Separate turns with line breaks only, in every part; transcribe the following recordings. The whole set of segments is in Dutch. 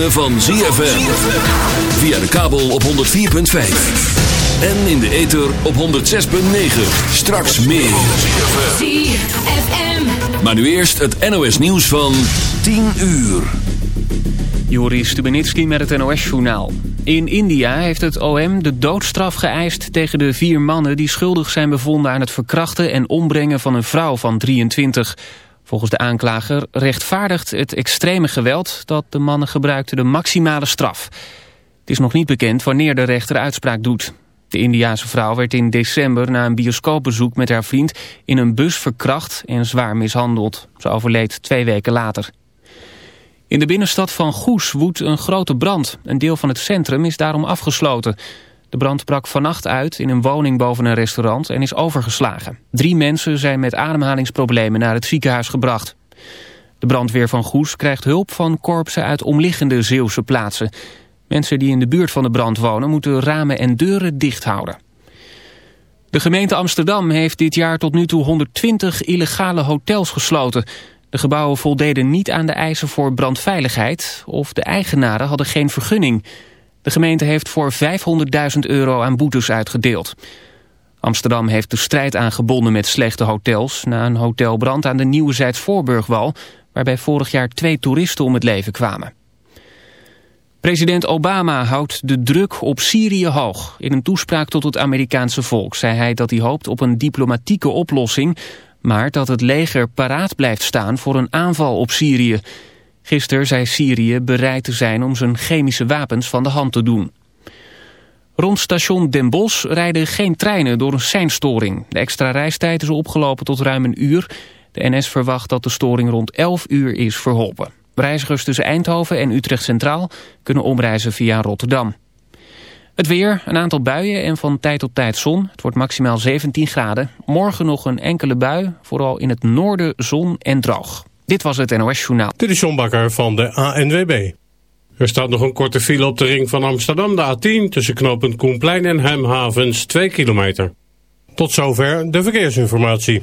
ritme van ZFM. Via de kabel op 104.5. En in de ether op 106.9. Straks meer.
ZFM.
Maar nu eerst het NOS nieuws van 10 uur.
Joris Stubenitski met het NOS-journaal. In India heeft het OM de doodstraf geëist tegen de vier mannen... die schuldig zijn bevonden aan het verkrachten en ombrengen van een vrouw van 23. Volgens de aanklager rechtvaardigt het extreme geweld... dat de mannen gebruikten de maximale straf. Het is nog niet bekend wanneer de rechter uitspraak doet. De Indiase vrouw werd in december na een bioscoopbezoek met haar vriend... in een bus verkracht en zwaar mishandeld. Ze overleed twee weken later. In de binnenstad van Goes woedt een grote brand. Een deel van het centrum is daarom afgesloten. De brand brak vannacht uit in een woning boven een restaurant en is overgeslagen. Drie mensen zijn met ademhalingsproblemen naar het ziekenhuis gebracht. De brandweer van Goes krijgt hulp van korpsen uit omliggende Zeeuwse plaatsen. Mensen die in de buurt van de brand wonen moeten ramen en deuren dicht houden. De gemeente Amsterdam heeft dit jaar tot nu toe 120 illegale hotels gesloten. De gebouwen voldeden niet aan de eisen voor brandveiligheid... of de eigenaren hadden geen vergunning. De gemeente heeft voor 500.000 euro aan boetes uitgedeeld. Amsterdam heeft de strijd aangebonden met slechte hotels... na een hotelbrand aan de Nieuwe Zijds-Voorburgwal... waarbij vorig jaar twee toeristen om het leven kwamen. President Obama houdt de druk op Syrië hoog. In een toespraak tot het Amerikaanse volk zei hij dat hij hoopt op een diplomatieke oplossing... maar dat het leger paraat blijft staan voor een aanval op Syrië. Gisteren zei Syrië bereid te zijn om zijn chemische wapens van de hand te doen. Rond station Den Bosch rijden geen treinen door een seinstoring. De extra reistijd is opgelopen tot ruim een uur. De NS verwacht dat de storing rond 11 uur is verholpen. Reizigers tussen Eindhoven en Utrecht Centraal kunnen omreizen via Rotterdam. Het weer, een aantal buien en van tijd tot tijd zon. Het wordt maximaal 17 graden. Morgen nog een enkele bui, vooral in het noorden zon en droog. Dit was het NOS Journaal.
Dit is Bakker van de ANWB. Er staat nog een korte file op de ring van Amsterdam, de A10... tussen knooppunt Koenplein en Hemhavens, 2 kilometer. Tot zover de verkeersinformatie.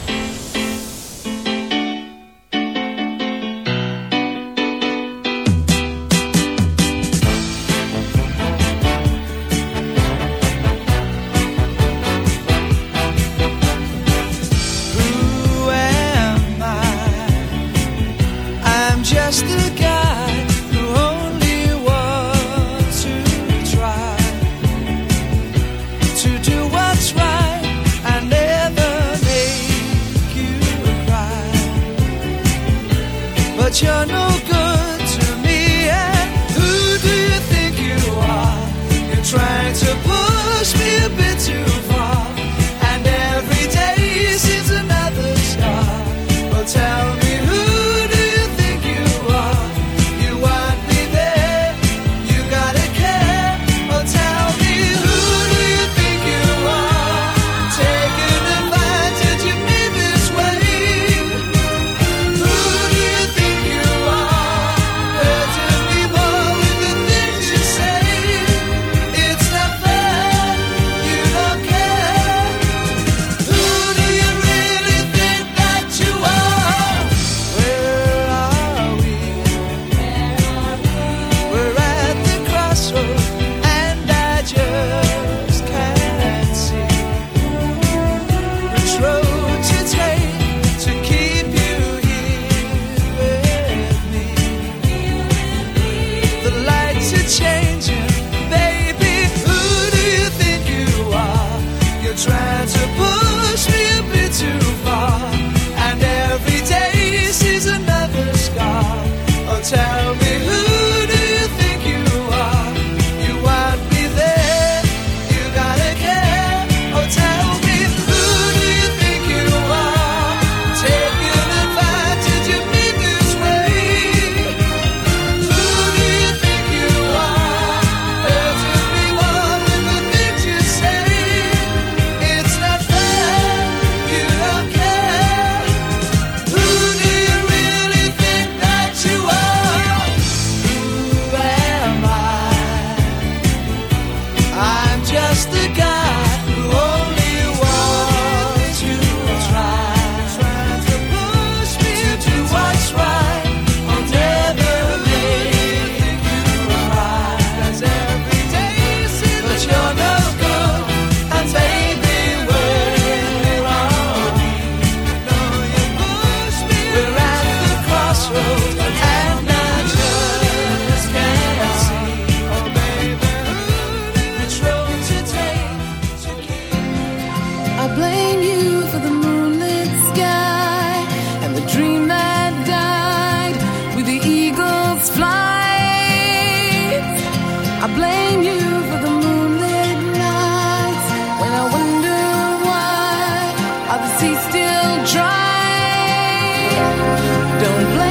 Don't blame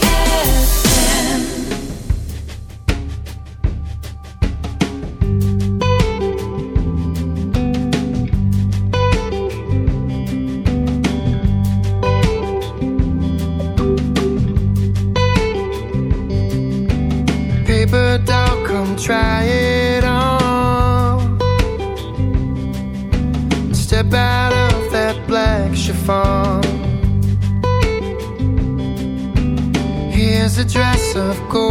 of
course.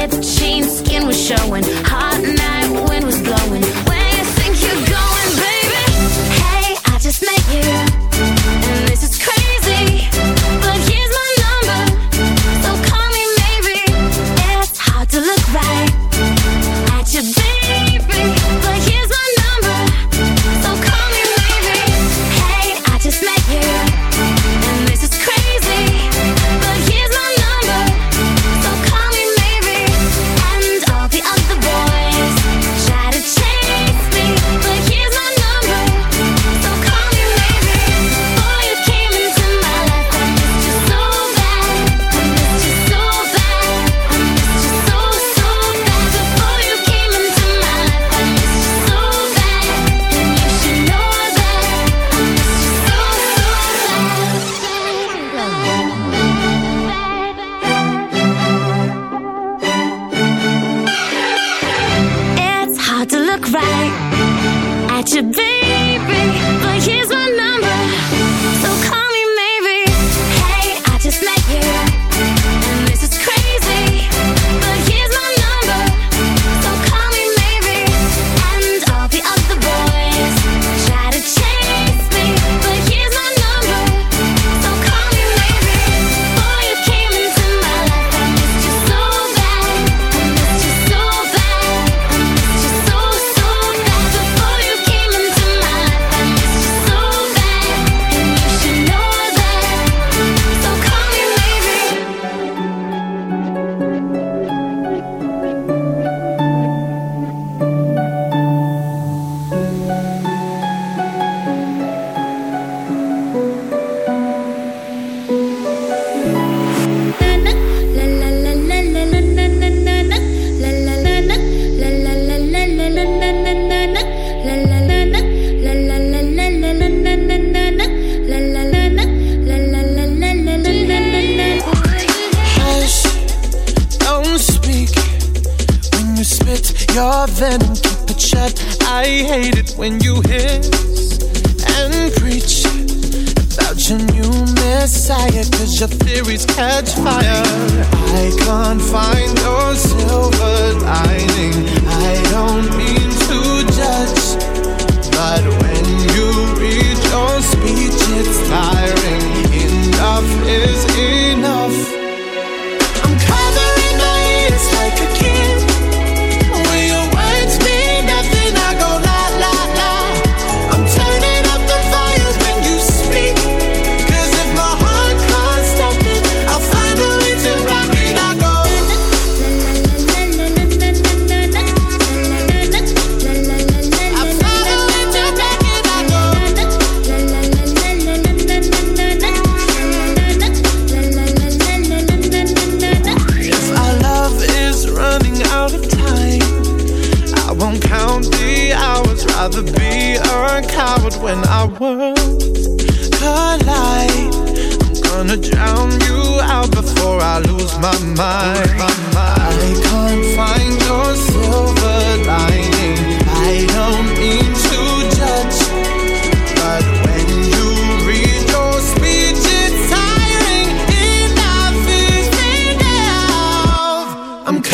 ripped jeans, skin was showing.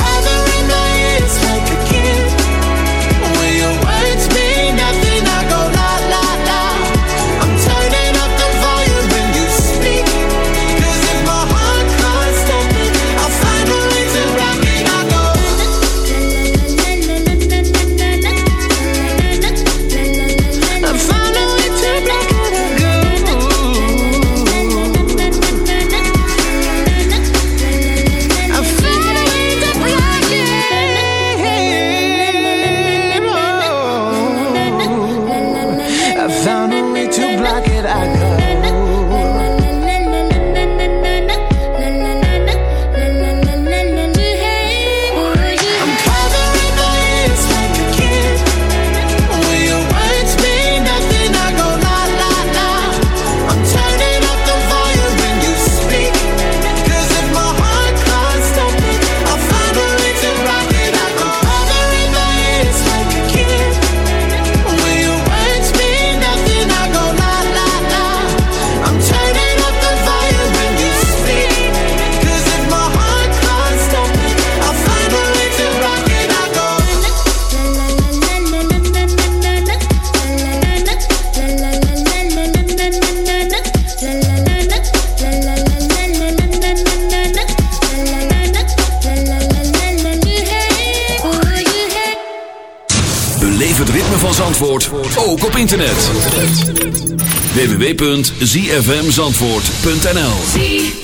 Every www.zfmzandvoort.nl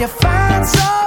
you find so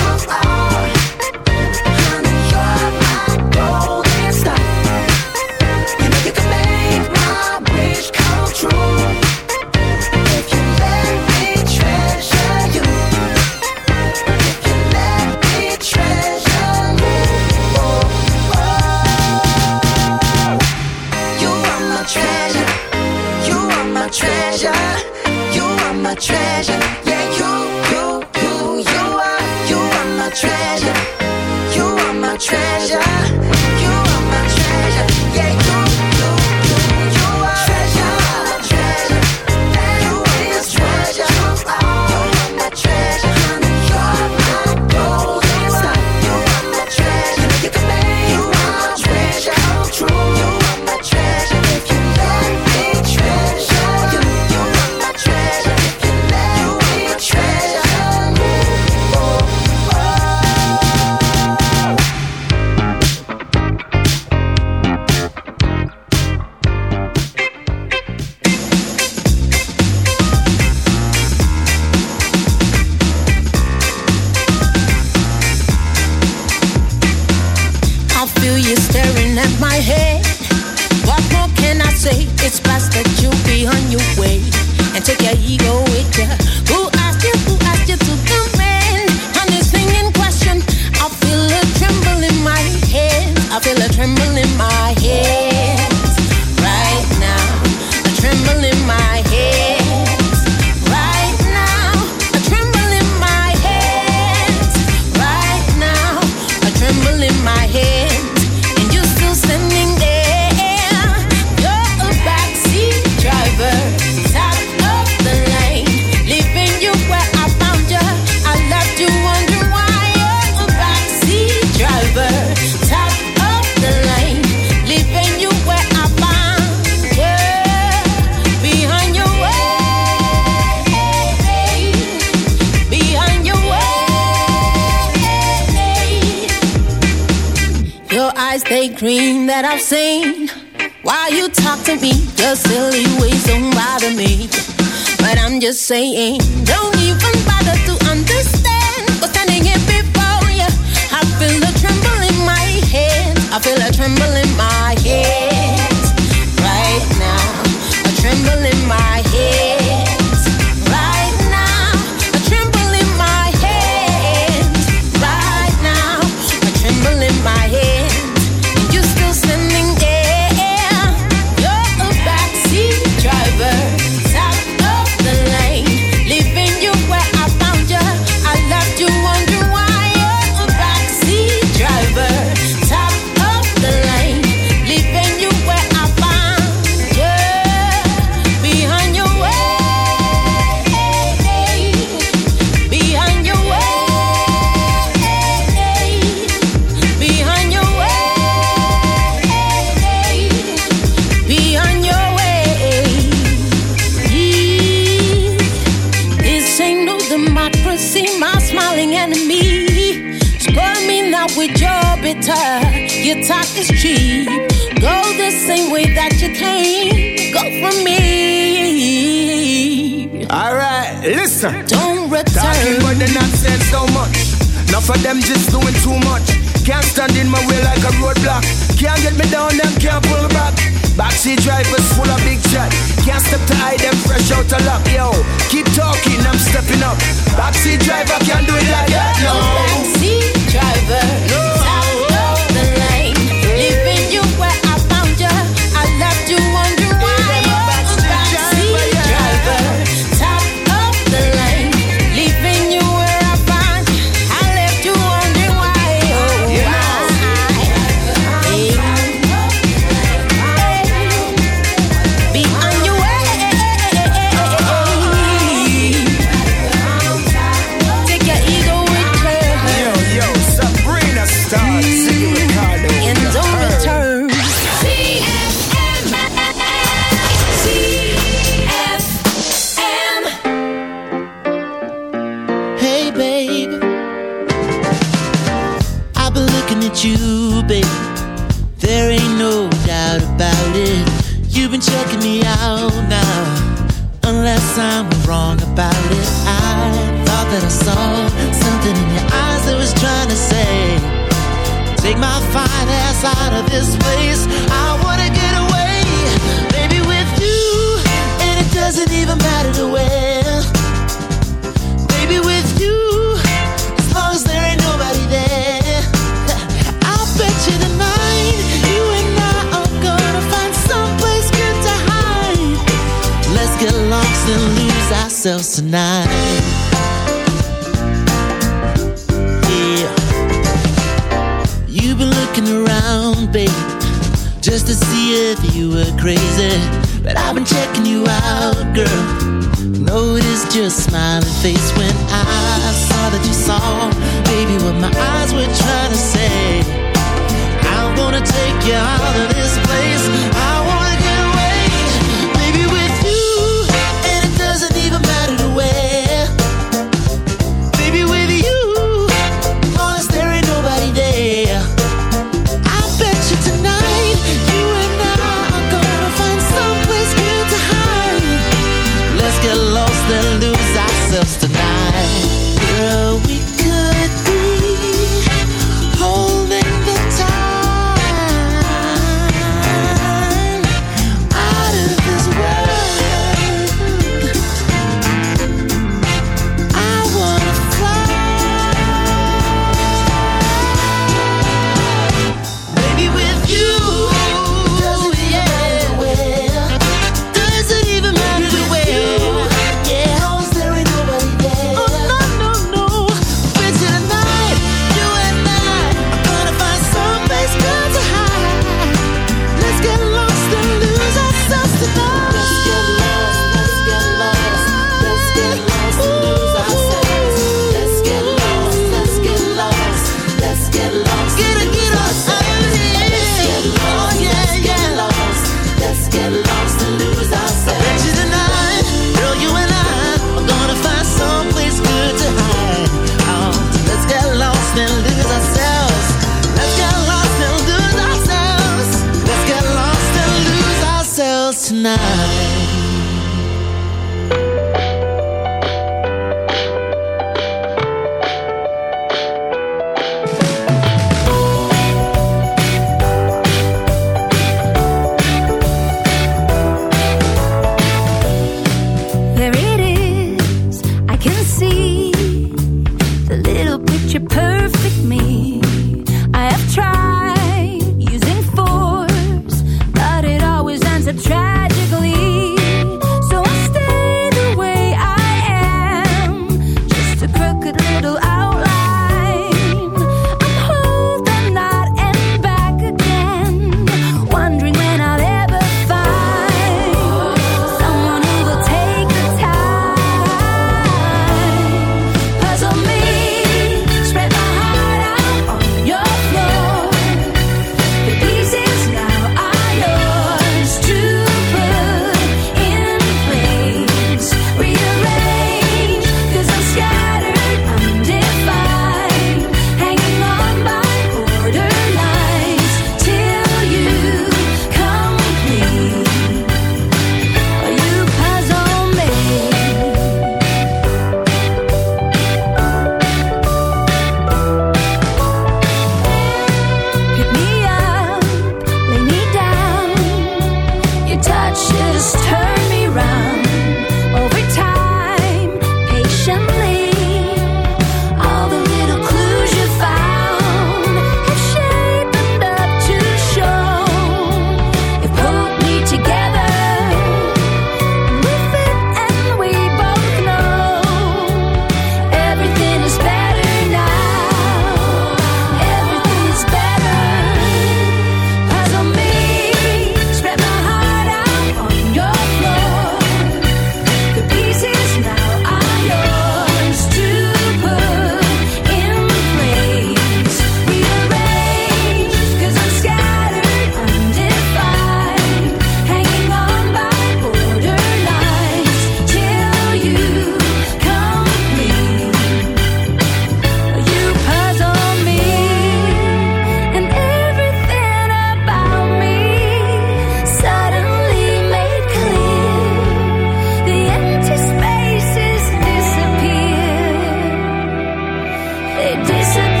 listen.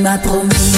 m'a promis.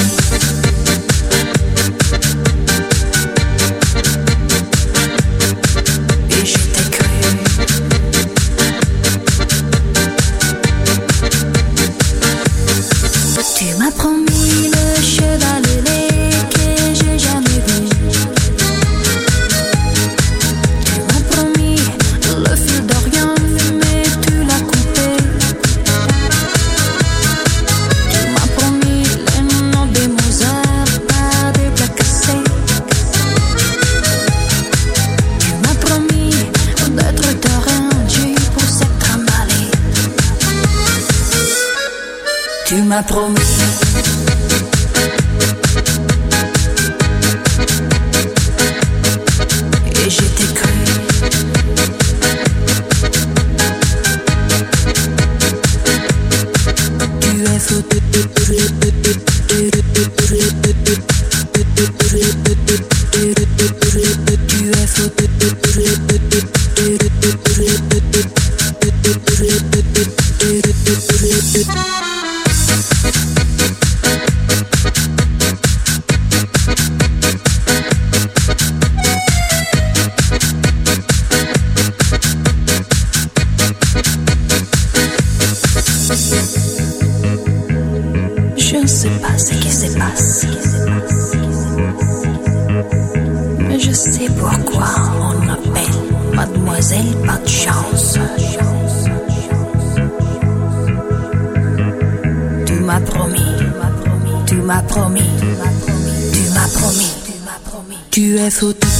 Tu